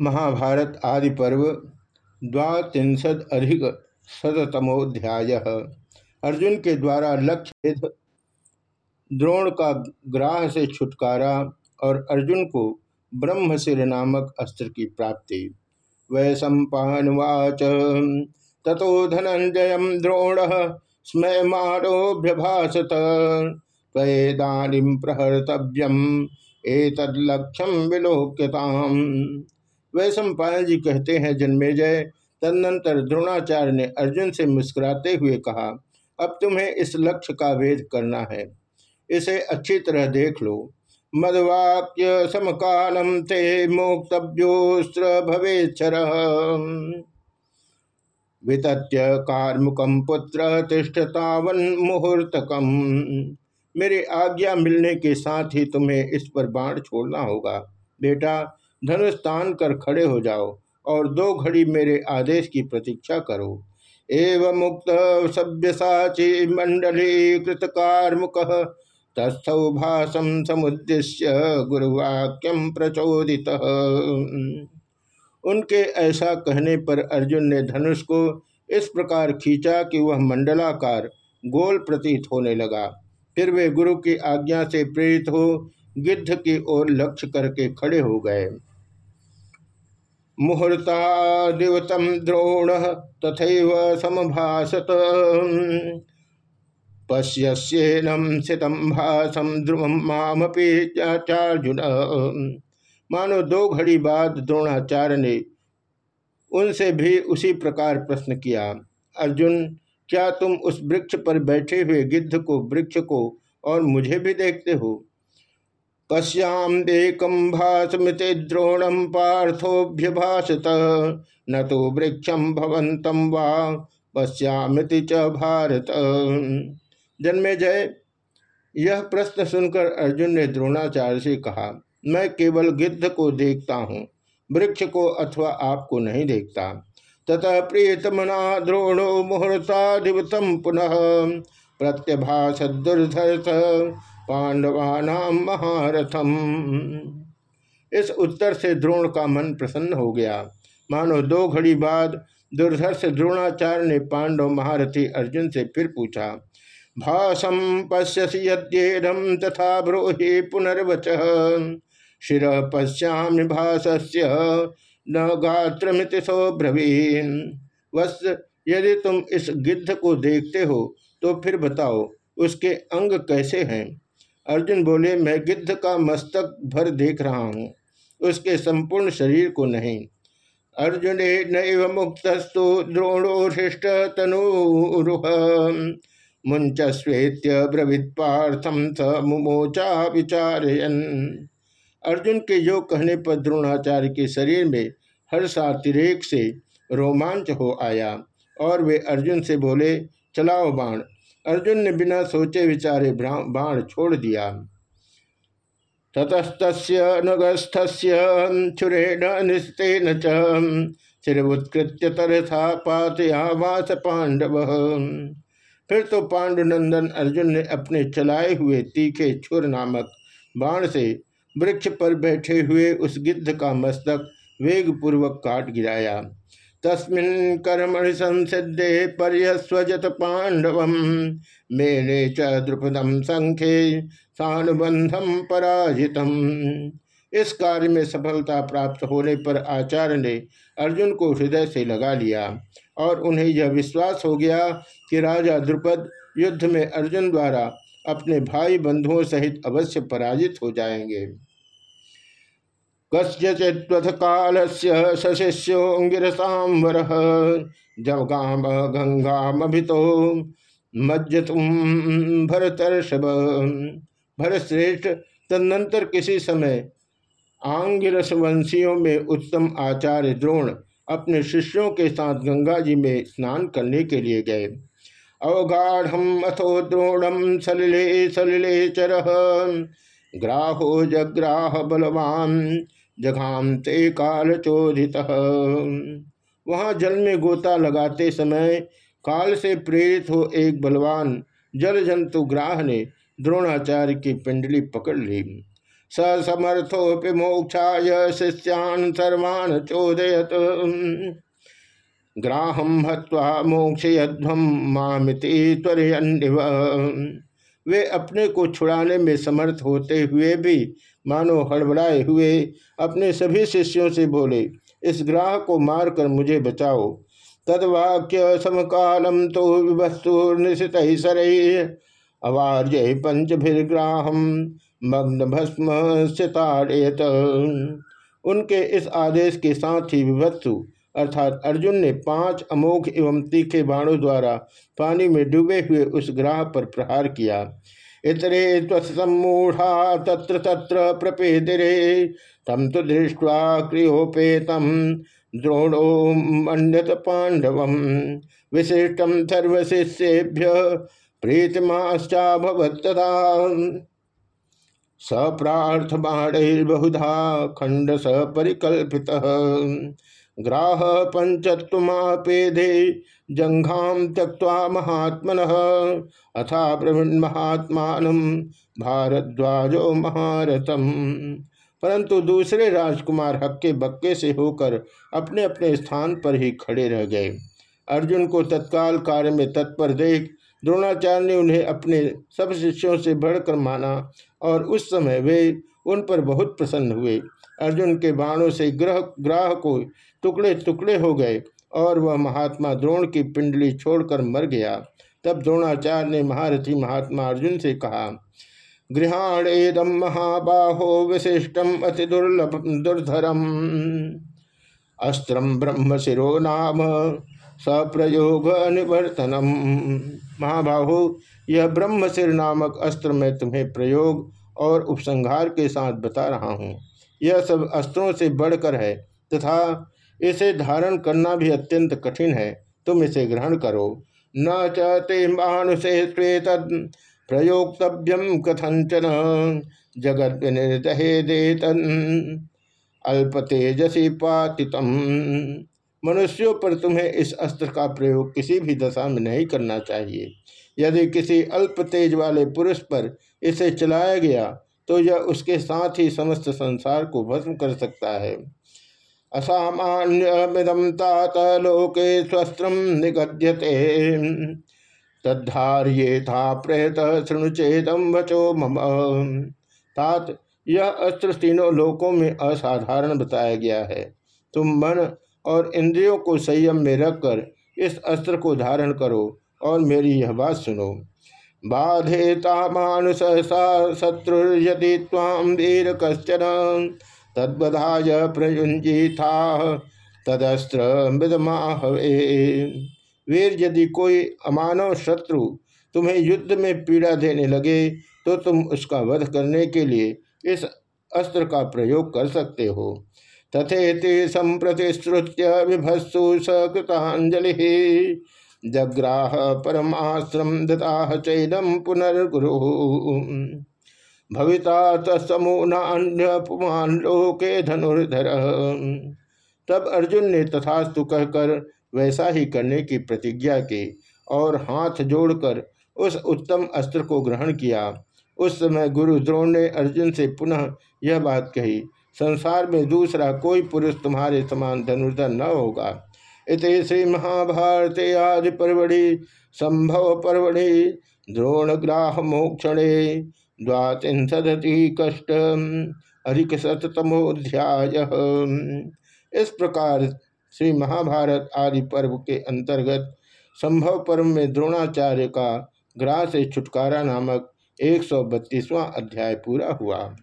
महाभारत आदि पर्व द्वांशद अधिक शतमोध्याय अर्जुन के द्वारा लक्ष्य द्रोण का ग्राह से छुटकारा और अर्जुन को ब्रह्मशिर नामक अस्त्र की प्राप्ति। वै सम्पावाच तथो धनंजय द्रोण स्मयमारोभ्यभाषत त्वेदानीम प्रहर्तव्यम एतद्लक्ष्यम विलोक्यताम। वैश्व जी कहते हैं जन्मेजय तदनंतर द्रोणाचार्य ने अर्जुन से मुस्कुराते हुए कहा, अब तुम्हें इस लक्ष्य का वेद करना है। इसे अच्छी तरह देख लो। मदवाक्य समकालम ते मोक्तव्योस्त्र भवेचर वितत्य कार्मुकम पुत्र तिष्ठतावन मुहूर्तकम। मेरी आज्ञा मिलने के साथ ही तुम्हें इस पर बाण छोड़ना होगा। बेटा धनुष तान कर खड़े हो जाओ और दो घड़ी मेरे आदेश की प्रतीक्षा करो। एवं मुक्त सभ्यसाची मंडली कृतकारमुक तस्थौ भाषम समुद्देश्य गुरुवाक्यम प्रचोदित। उनके ऐसा कहने पर अर्जुन ने धनुष को इस प्रकार खींचा कि वह मंडलाकार गोल प्रतीत होने लगा। फिर वे गुरु की आज्ञा से प्रेरित हो गिद्ध की ओर लक्ष्य करके खड़े हो गए। मुहूर्तादिवतम द्रोण तथा समभाषत पश्यस्येनम सितम भाषम ध्रुवम मामपी मानो दो घड़ी बाद द्रोणाचार्य ने उनसे भी उसी प्रकार प्रश्न किया, अर्जुन, क्या तुम उस वृक्ष पर बैठे हुए गिद्ध को, वृक्ष को और मुझे भी देखते हो? पश्याम देकम भाषमिति द्रोणम पार्थोभ्यभाषत न तो वृक्षम भवंतम वा च भारत। जन्मे जय। यह प्रश्न सुनकर अर्जुन ने द्रोणाचार्य से कहा, मैं केवल गिद्ध को देखता हूँ, वृक्ष को अथवा आपको नहीं देखता। ततः प्रियतमना द्रोणो मुहूर्ता मुहूर्ताधिवतम पुनः प्रत्यभाष दुर्धर्थ पांडवानाम महारथम। इस उत्तर से द्रोण का मन प्रसन्न हो गया। मानो दो घड़ी बाद दुर्धर्ष द्रोणाचार्य ने पांडव महारथी अर्जुन से फिर पूछा भाषम पश्यसी यद्येदम तथा ब्रोहि पुनर्वच। शिर पश्यामि भाष्य न गात्रमित सौभ्रवीन वस्त यदि तुम इस गिद्ध को देखते हो तो फिर बताओ, उसके अंग कैसे हैं? अर्जुन बोले, मैं गिद्ध का मस्तक भर देख रहा हूँ, उसके संपूर्ण शरीर को नहीं। अर्जुन नैव मुक्तस्तु द्रोणोशिष्ट तनुरुह। मुंच स्वेत्य ब्रवित पार्थम स मुमोचा विचारयन। अर्जुन के योग कहने पर द्रोणाचार्य के शरीर में हर्षातिरेक से रोमांच हो आया और वे अर्जुन से बोले, चलाओ बाण अर्जुन ने बिना सोचे विचारे बाण छोड़ दिया। ततस्त नगस्थ छुरेण निस्तेन चिर उत्कृत्य तरथा पातयावास पांडव फिर तो पांडुनंदन अर्जुन ने अपने चलाए हुए तीखे छुर नामक बाण से वृक्ष पर बैठे हुए उस गिद्ध का मस्तक वेग पूर्वक काट गिराया। तस्मिन् कर्मणि संसिद्धे पर्यस्वजत पांडव मेने च द्रुपदम संख्ये सानुबंधम पराजितम। इस कार्य में सफलता प्राप्त होने पर आचार्य ने अर्जुन को हृदय से लगा लिया और उन्हें यह विश्वास हो गया कि राजा द्रुपद युद्ध में अर्जुन द्वारा अपने भाई बंधुओं सहित अवश्य पराजित हो जाएँगे। कस्यचित्वथ काल से सशिष्योंगिरसांवर जवगाम गंगामभितो मज्जतुम भरतर्षभ। भरतश्रेष्ठ तदनंतर किसी समय आंगिरस वंशियों में उत्तम आचार्य द्रोण अपने शिष्यों के साथ गंगा जी में स्नान करने के लिए गए। अवगाढ़ अथो द्रोणम सलिले सलिले चर ग्राहो जग्राह बलवान जघाम ते काल चोदित वहाँ जल में गोता लगाते समय काल से प्रेरित हो एक बलवान जल जंतु ग्राह ने द्रोणाचार्य की पिंडली पकड़ ली। स समर्थोपि मोक्षा शिष्यान सर्वान् चोदयत। ग्राहम हत्वा मोक्षयध्वम मामिति त्वरन्निव वे अपने को छुड़ाने में समर्थ होते हुए भी मानो हड़बड़ाए हुए अपने सभी शिष्यों से बोले, इस ग्राह को मारकर मुझे बचाओ। तदवाक्य समकालम तो विवस्तु निशित सर। अवार्य पंचभिर्ग्राहम मग्न भस्म सिताड़ेत उनके इस आदेश के साथ ही विभत्सु अर्थात अर्जुन ने पाँच अमोघ एवं तीखे बाणों द्वारा पानी में डूबे हुए उस ग्राह पर प्रहार किया। इतरे त्वमूढ़ा तत्र तत्र प्रपेदिरे तम तो दृष्टवा क्रियोपेतम द्रोणो मंडत पांडव विशिष्टम सर्वशिष्येभ्य प्रीतमाश्चाभवत्तदा सप्रार्थबाणैर्बहुधा खंड स परिकल्पित ग्राह पंचत्वमापेदे जंघाम त्यक्वा महात्मन अथा ब्रह्मण महात्मा भारद्वाजो महारथम। परंतु दूसरे राजकुमार हक्के बक्के से होकर अपने अपने स्थान पर ही खड़े रह गए। अर्जुन को तत्काल कार्य में तत्पर देख द्रोणाचार्य ने उन्हें अपने सब शिष्यों से बढ़कर माना और उस समय वे उन पर बहुत प्रसन्न हुए। अर्जुन के बाणों से ग्रह, ग्राह को टुकड़े टुकड़े हो गए और वह महात्मा द्रोण की पिंडली छोड़कर मर गया। तब द्रोणाचार्य ने महारथी महात्मा अर्जुन से कहा, गृहाण एदम महाबाहो विशिष्टम अति दुर्लभ, दुर्धरम। अस्त्रम ब्रह्म शिरो नाम सप्रयोग निवर्तनम। महाबाहो, यह ब्रह्मशिर नामक अस्त्र मैं तुम्हें प्रयोग और उपसंहार के साथ बता रहा हूँ। यह सब अस्त्रों से बढ़कर है तथा इसे धारण करना भी अत्यंत कठिन है। तुम इसे ग्रहण करो। न चते मानुषे श्वेत प्रयोक्तव्यम कथंचन जगत विनिर्दहे अल्प तेजसी पातितम। मनुष्यों पर तुम्हें इस अस्त्र का प्रयोग किसी भी दशा में नहीं करना चाहिए। यदि किसी अल्प तेज वाले पुरुष पर इसे चलाया गया तो यह उसके साथ ही समस्त संसार को भस्म कर सकता है। असामान्यमिदम लोके स्वस्त्र निगद्यते। तद्धार्ये था प्रेत शृणुचेदम वचो मम। तात, यह अस्त्र तीनों लोकों में असाधारण बताया गया है। तुम मन और इंद्रियों को संयम में रखकर इस अस्त्र को धारण करो और मेरी यह बात सुनो। बाधेता मानुष शत्रु यदि ताम वीर कश्चन। तद्वधाय प्रयुंजी था तदस्त्र मृदमाहवे। वीर यदि कोई अमानव शत्रु तुम्हें युद्ध में पीड़ा देने लगे तो तुम उसका वध करने के लिए इस अस्त्र का प्रयोग कर सकते हो। तथेति संप्रतिश्रुत्य विभत्सु सकृतांजलि जग्राह परमाश्रम दता चैनम पुनर्गुरु भविता तमूनान्यपुमान लोके धनुर्धर। तब अर्जुन ने तथास्तु कहकर वैसा ही करने की प्रतिज्ञा की और हाथ जोड़कर उस उत्तम अस्त्र को ग्रहण किया। उस समय गुरु द्रोण ने अर्जुन से पुनः यह बात कही, संसार में दूसरा कोई पुरुष तुम्हारे समान धनुर्धर न होगा। इत श्री महाभारते आदि परवड़ी संभव परवड़ी द्रोणग्राह मोक्षणे द्वांशदति कष्ट अधिक शतमोध्याय इस प्रकार श्री महाभारत आदि पर्व के अंतर्गत संभव पर्व में द्रोणाचार्य का ग्राह से छुटकारा नामक एक अध्याय पूरा हुआ।